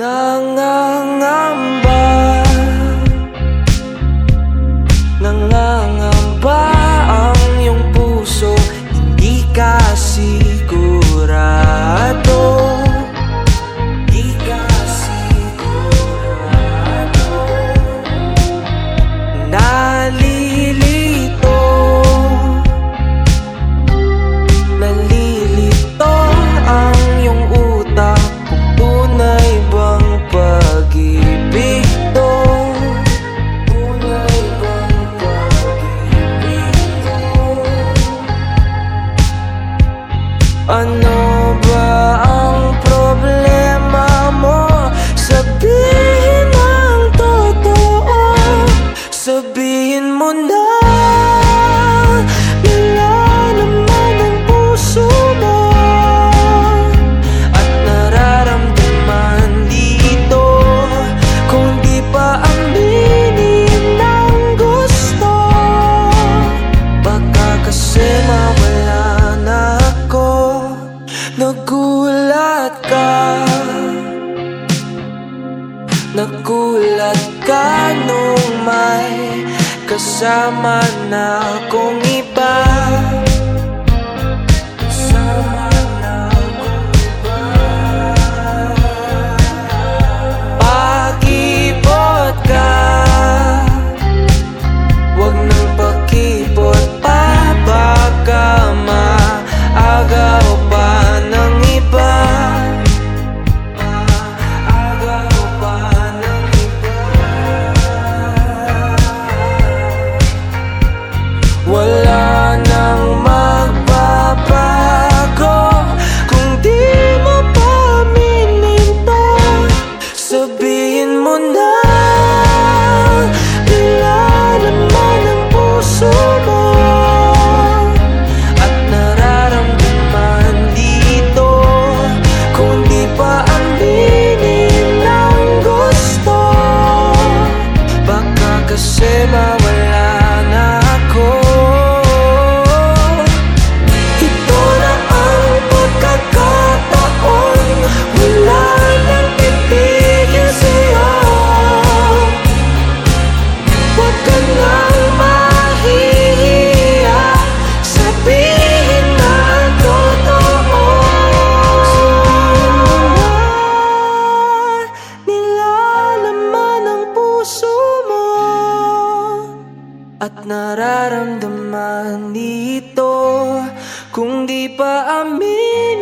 Nangangamba. Nangangamba ka nung may Kasama na akong iba Sabihin mo na. At nararamdaman dito Kung di pa amin